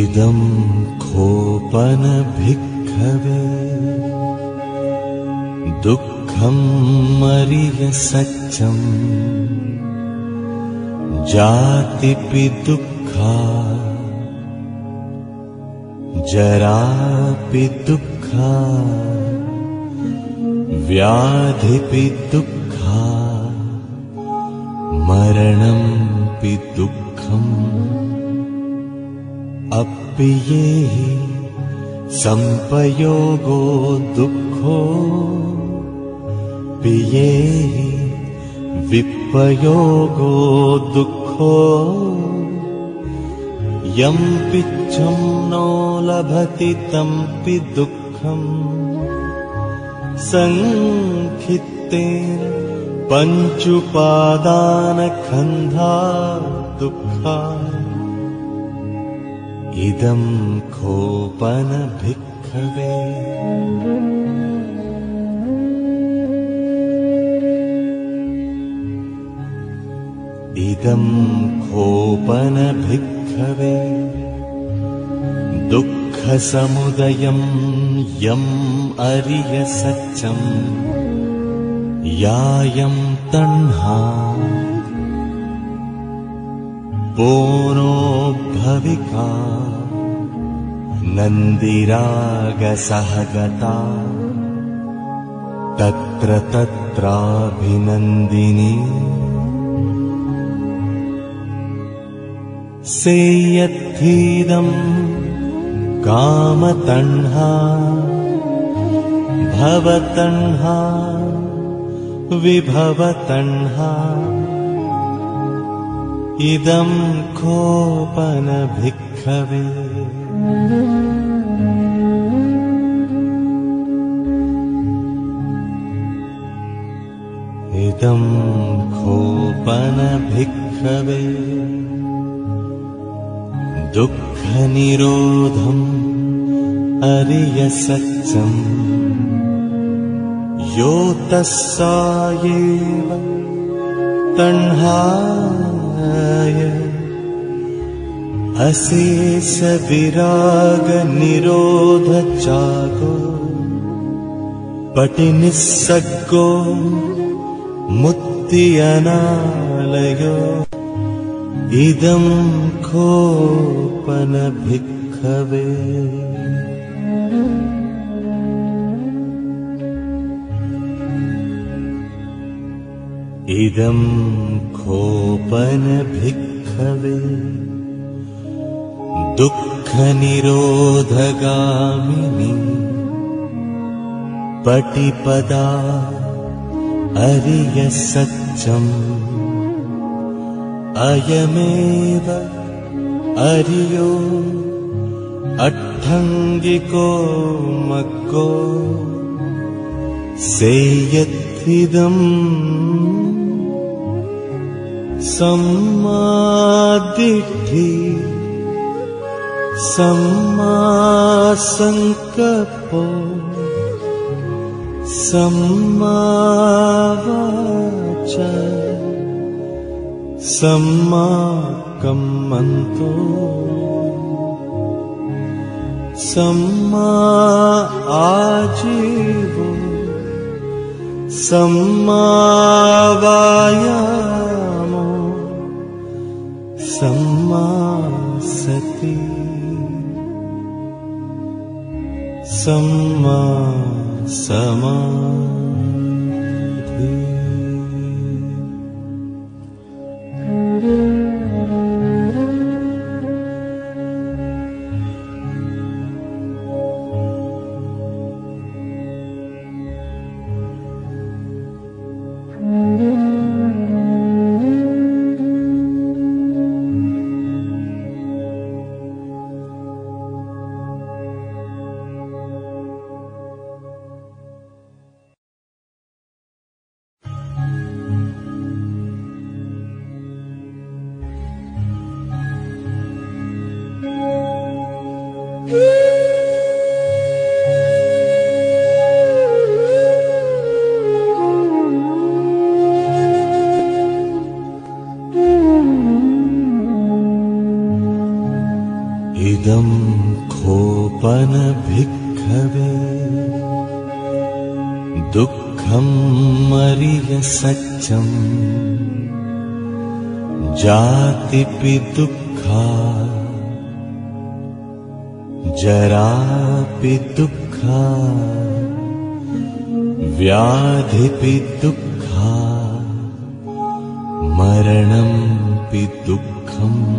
इदं खोपनभिखवे दुःखं मरिवसच्छम् जातिपि दुःखा जरापि दुःखा व्याधिपि दुःख। मरणंपि दुःखम् अप्येहि सम्पयोगो दुःखो विपयोगो दुःखो यं पिच्छं नो लभति तम्पि दुःखम् सङ्खित्तेन पञ्चुपादानखन्धा दुःखा इदं खोपनभिक्खवे इदं खोपनभिक्खवे दुःखसमुदयं यम् अरियसच्चम् यायं तह्ना पोनो भविका। नन्दिरागसहगता। तत्र तत्राभिनन्दिनी। सेयत्थीदम् कामतह्ना भवतह्ना विभवतह्ना इदं खोपनभिक्खवे इदं खोपनभिक्खवे दुःखनिरोधम् अरियसच्चम् यो तस्सायेव तह्नाय अशेषविरागनिरोधचागो पटिनिस्सग्गो मुक्तियनालयो। इदं खोपनभिक्खवे इदं खोपनभिक्खवे दुःखनिरोधगामिनी पटिपदा अरियसच्चम् अयमेव अरियो अट्ठङ्गिको मग्गो सेयत्थिदम् सम्मादिद्धि सम्मासङ्कपो सम्मावाच सम्माकम्मन्तो सम्मा आजीवो सम्मावायामो सम्मा सति। सम्मा समा इदं खोपनभिक्खवे दुःखं मरियसच्चम् जातिपि दुःखा। जरापि दुःखा। व्याधिपि दुःखा। मरणंपि दुःखम्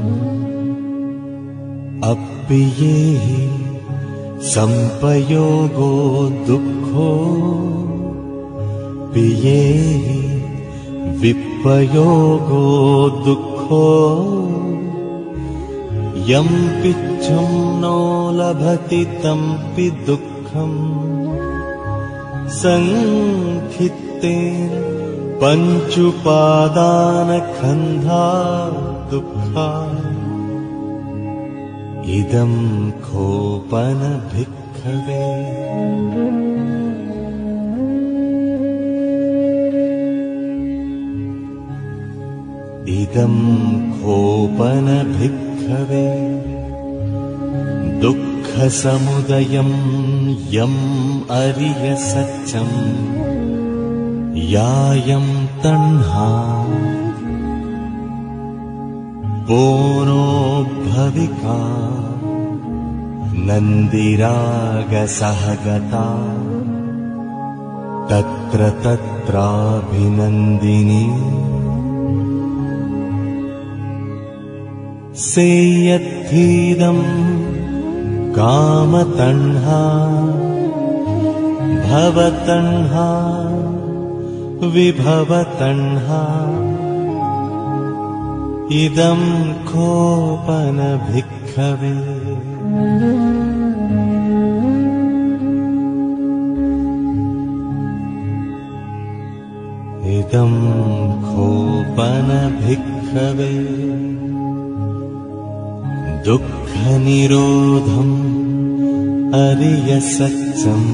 सम्पयोगो दुःखो पियेः विपयोगो दुःखो यं पिच्छं नो लभति तम्पि दुःखम् सङ्खित्तेन पञ्चुपादानखन्धा दुःखा इदं खोपनभिक्खवे इदं खोपनभिक्खवे दुःखसमुदयं यम् अरियसच्चम् यायं तह्ना पोनो भविका नन्दिरागसहगता तत्र तत्राभिनन्दिनी। सेयत्थीदम् कामतह्ना भवतह्ना विभवतह्ना इदं खोपनभिक्खवे इदं खोपनभिक्खवे दुःखनिरोधम् अरियसच्चम्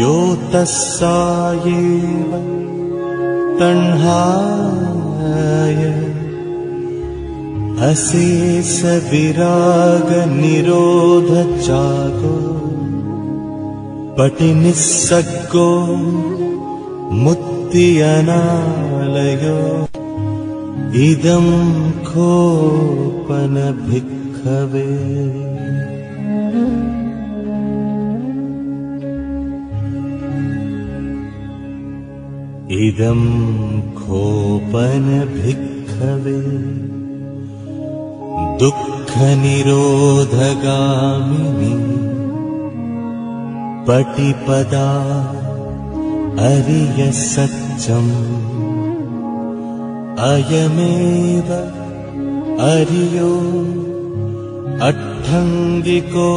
यो तस्सायेव तह्नाय अशेष विरागनिरोधचागो पटिनिस्सग्गो मुक्तियनालयो इदं खोपनभिक्खवे इदं खोपनभिक्खवे दुःखनिरोधगामिनी पटिपदा अरियसच्चम् अयमेव अरियो अट्ठङ्गिको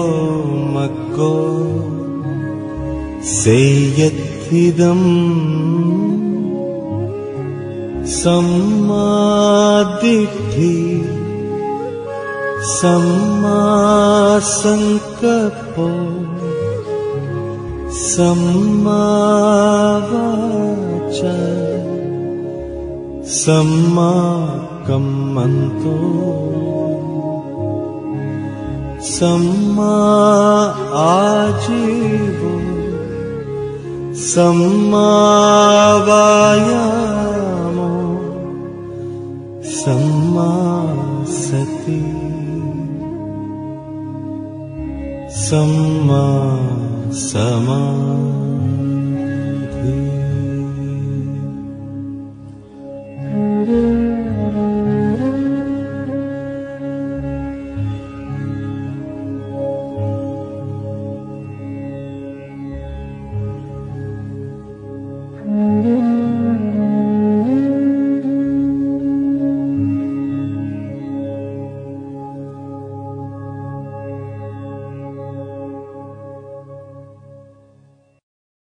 मग्गो सेयत्थिदम् सम्मादिद्धि सम्मासङ्कल्पो सम्मावाच सम्माकम्मन्तो सम्मा आजीवो सम्मावायामो सम सति। समा समा